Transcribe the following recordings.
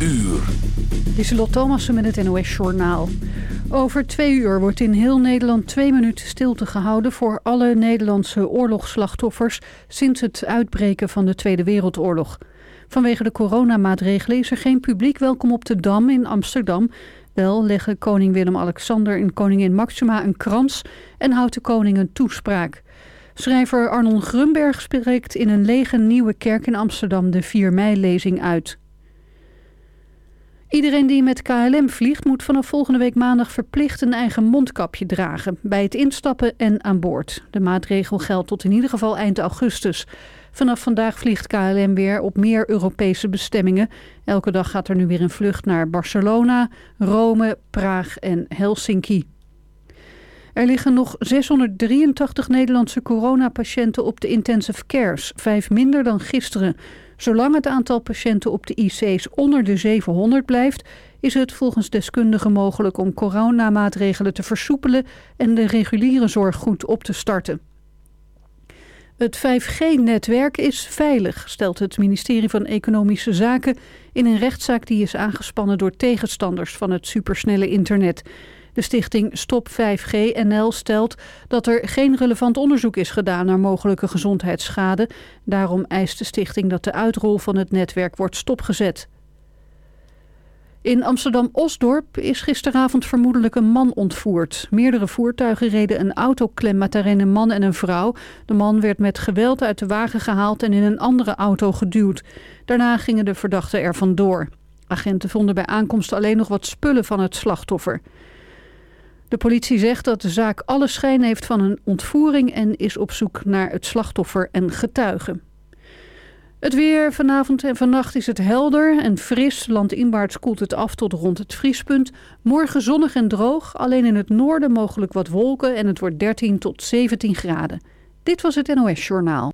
uur. Lieselot Thomassen met het NOS-journaal. Over twee uur wordt in heel Nederland twee minuten stilte gehouden... voor alle Nederlandse oorlogsslachtoffers... sinds het uitbreken van de Tweede Wereldoorlog. Vanwege de coronamaatregelen is er geen publiek welkom op de Dam in Amsterdam. Wel leggen koning Willem-Alexander en koningin Maxima een krans... en houdt de koning een toespraak. Schrijver Arnon Grunberg spreekt in een lege nieuwe kerk in Amsterdam... de 4 mei-lezing uit. Iedereen die met KLM vliegt moet vanaf volgende week maandag verplicht een eigen mondkapje dragen. Bij het instappen en aan boord. De maatregel geldt tot in ieder geval eind augustus. Vanaf vandaag vliegt KLM weer op meer Europese bestemmingen. Elke dag gaat er nu weer een vlucht naar Barcelona, Rome, Praag en Helsinki. Er liggen nog 683 Nederlandse coronapatiënten op de intensive cares, vijf minder dan gisteren. Zolang het aantal patiënten op de IC's onder de 700 blijft, is het volgens deskundigen mogelijk om coronamaatregelen te versoepelen en de reguliere zorg goed op te starten. Het 5G-netwerk is veilig, stelt het ministerie van Economische Zaken in een rechtszaak die is aangespannen door tegenstanders van het supersnelle internet. De stichting Stop 5G NL stelt dat er geen relevant onderzoek is gedaan naar mogelijke gezondheidsschade. Daarom eist de stichting dat de uitrol van het netwerk wordt stopgezet. In Amsterdam-Osdorp is gisteravond vermoedelijk een man ontvoerd. Meerdere voertuigen reden een autoklem daarin een man en een vrouw. De man werd met geweld uit de wagen gehaald en in een andere auto geduwd. Daarna gingen de verdachten er vandoor. Agenten vonden bij aankomst alleen nog wat spullen van het slachtoffer. De politie zegt dat de zaak alle schijn heeft van een ontvoering en is op zoek naar het slachtoffer en getuigen. Het weer vanavond en vannacht is het helder en fris. Landinwaarts koelt het af tot rond het vriespunt. Morgen zonnig en droog, alleen in het noorden mogelijk wat wolken en het wordt 13 tot 17 graden. Dit was het NOS Journaal.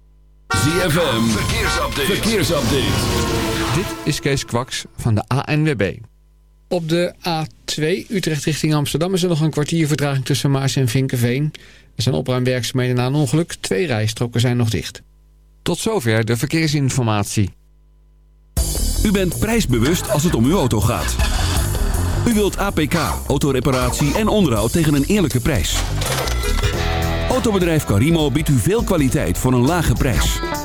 ZFM, verkeersupdate. verkeersupdate. Dit is Kees Kwaks van de ANWB. Op de A2 Utrecht richting Amsterdam is er nog een kwartier vertraging tussen Maas en Vinkenveen. Er zijn opruimwerkzaamheden na een ongeluk. Twee rijstroken zijn nog dicht. Tot zover de verkeersinformatie. U bent prijsbewust als het om uw auto gaat. U wilt APK, autoreparatie en onderhoud tegen een eerlijke prijs. Autobedrijf Carimo biedt u veel kwaliteit voor een lage prijs.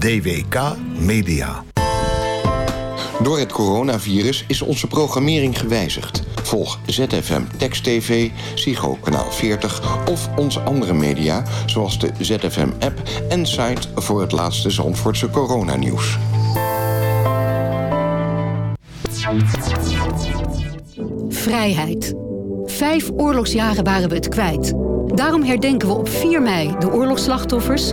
DWK Media. Door het coronavirus is onze programmering gewijzigd. Volg ZFM Text TV, Psycho Kanaal 40 of onze andere media... zoals de ZFM-app en site voor het laatste Zandvoortse coronanieuws. Vrijheid. Vijf oorlogsjaren waren we het kwijt. Daarom herdenken we op 4 mei de oorlogsslachtoffers...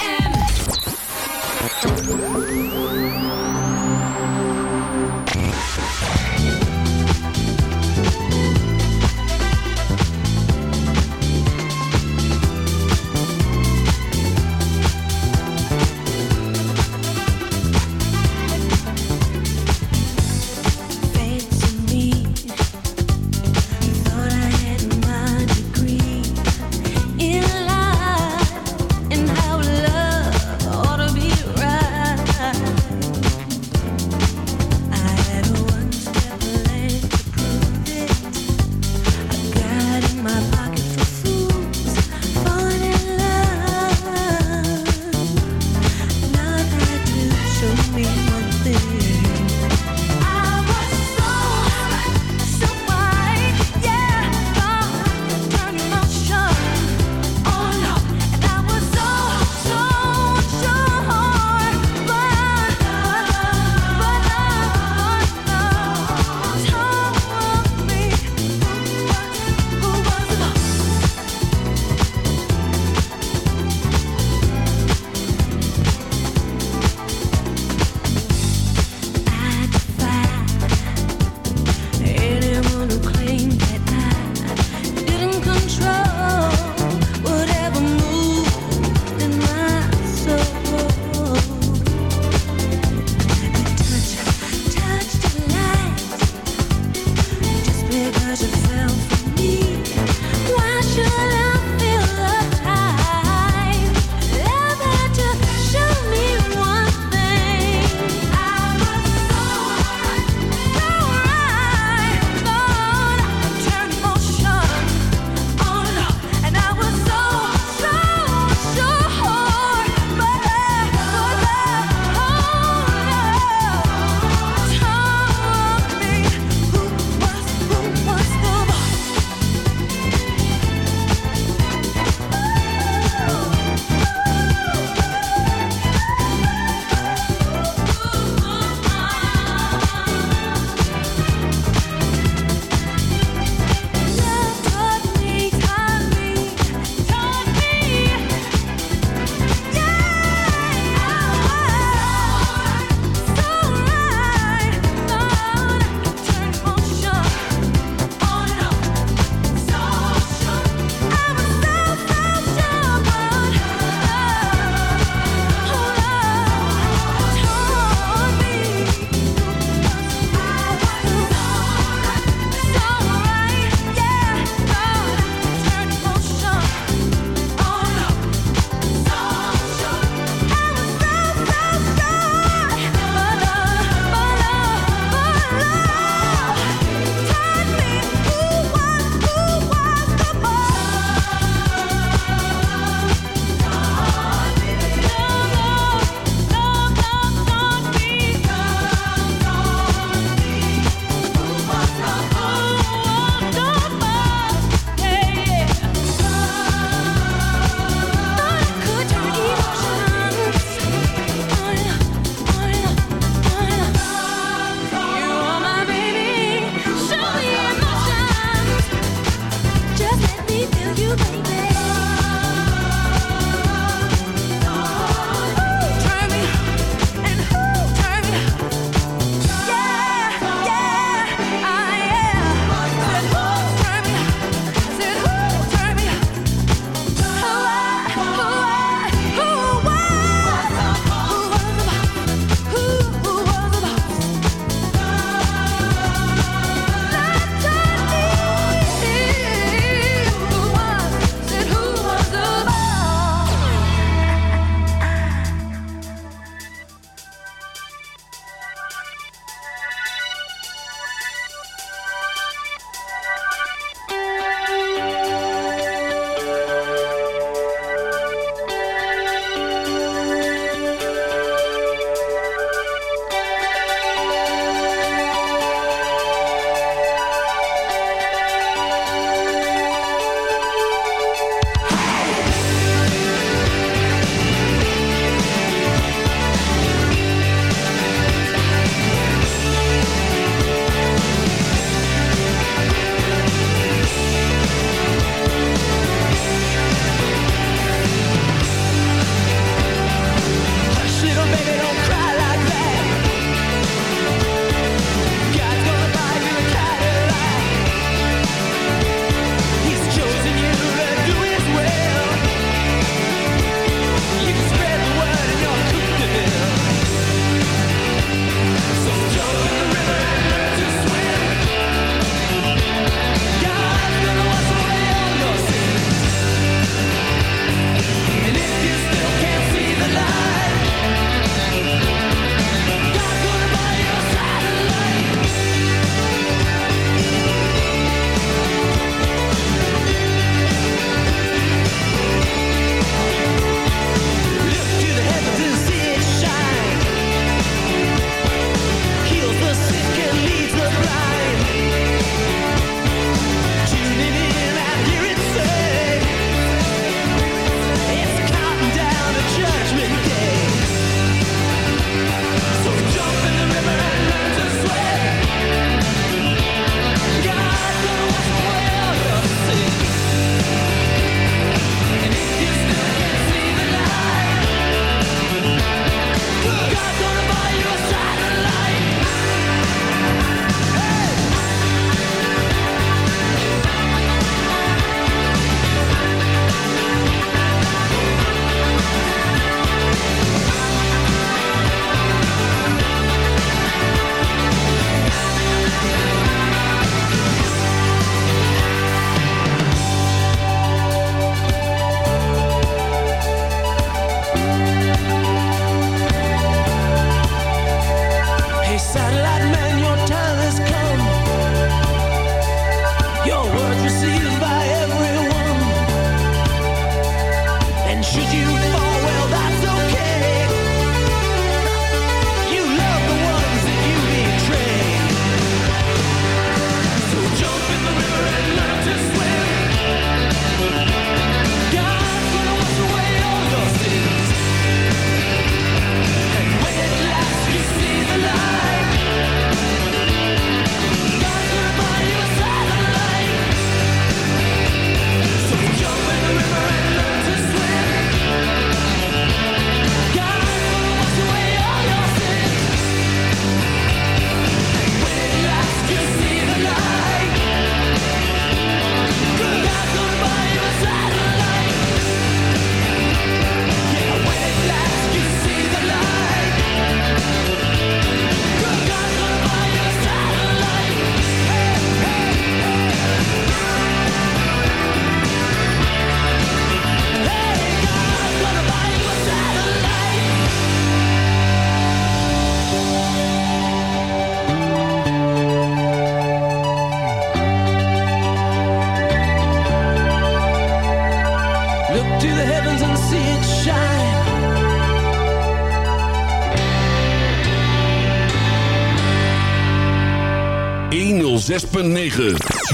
Thank you.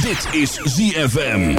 Dit is ZFM.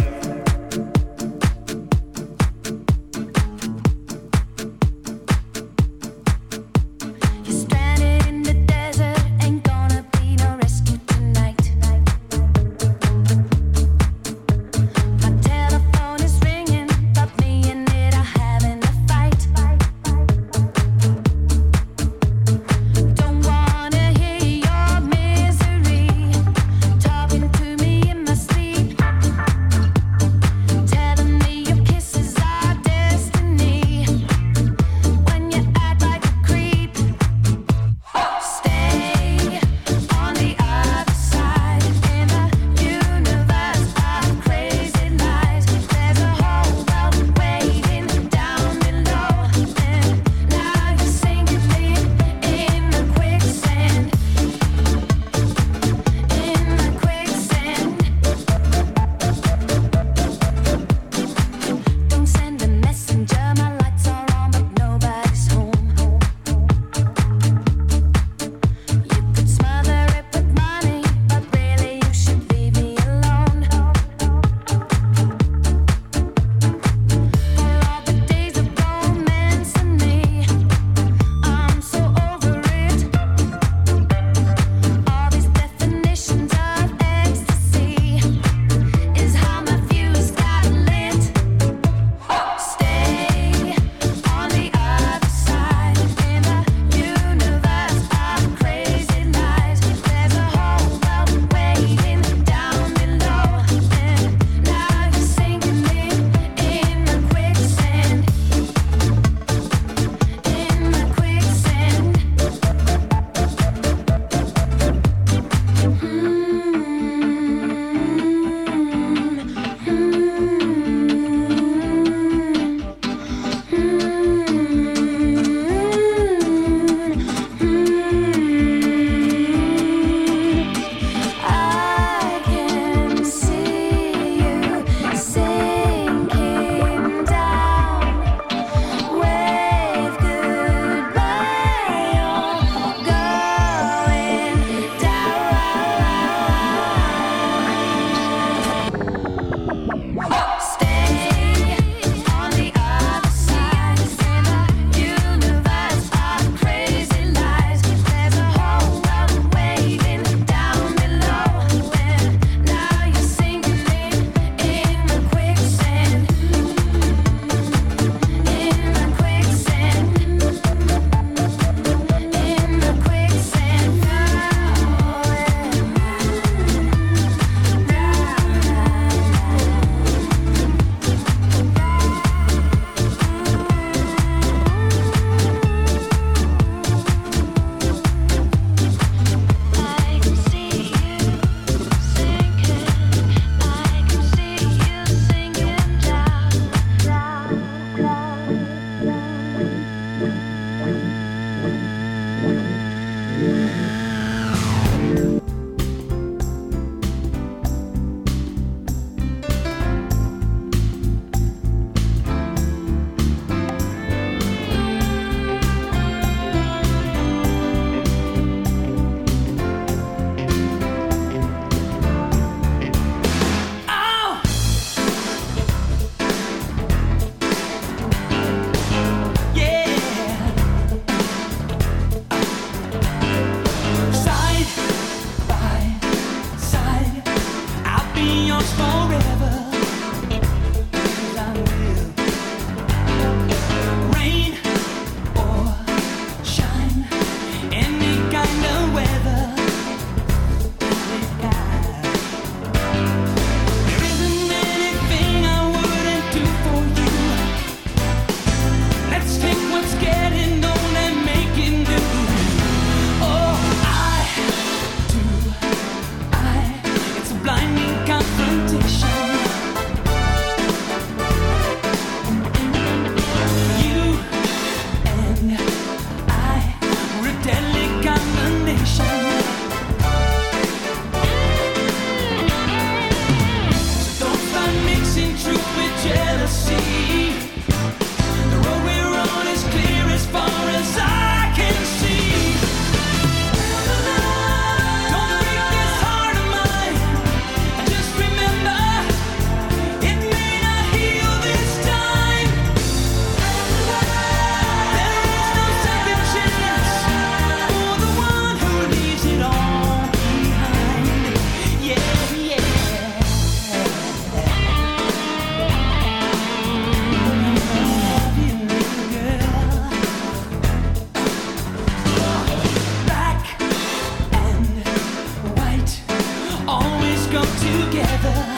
Together.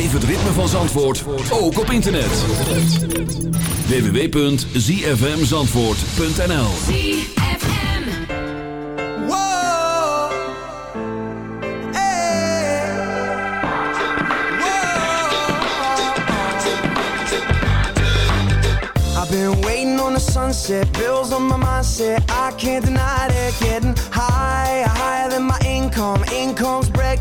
Beleef het ritme van Zandvoort ook op internet. www.zfmzandvoort.nl I've been waiting on the sunset, bills on my mindset, I can't deny it, getting high, higher than my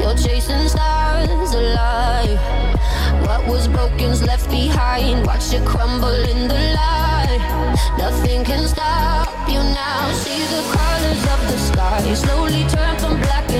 You're chasing stars alive. What was broken's left behind. Watch it crumble in the light. Nothing can stop you now. See the colors of the sky slowly turn from black and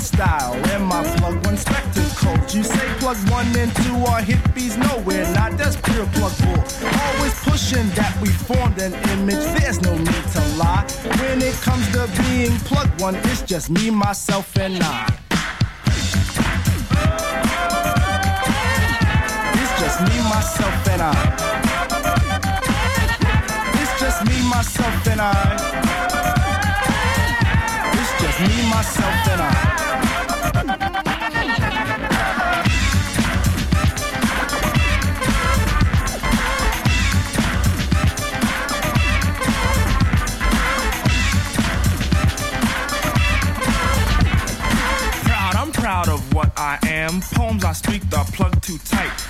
Style and my plug one spectacles. You say plug one and two are hippies nowhere. Not that's pure plug bull. Always pushing that we formed an image. There's no need to lie. When it comes to being plug one, it's just me, myself, and I. just me, myself, and I. It's just me, myself, and I. It's just me, myself, and I. Proud, I'm proud of what I am. Poems I speak are plugged too tight.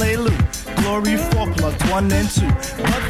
hallelujah. Glory for plug one and two. But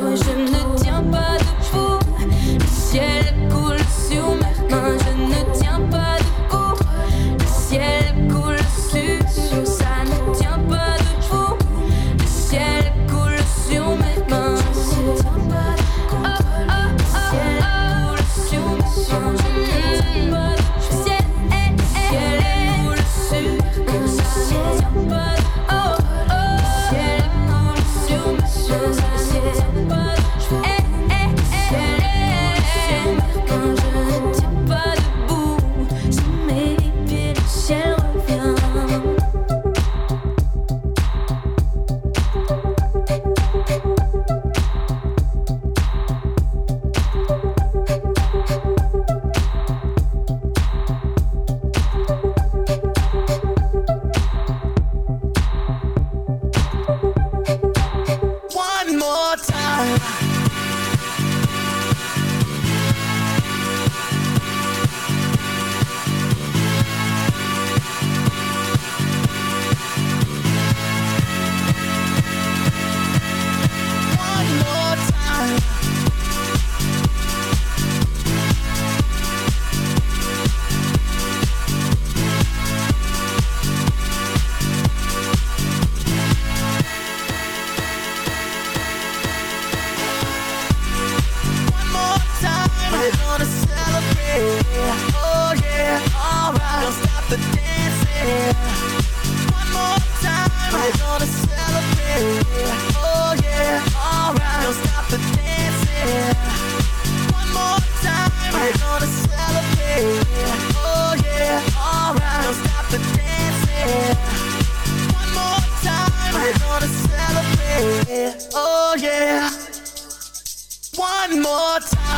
Je ne tiens pas.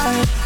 More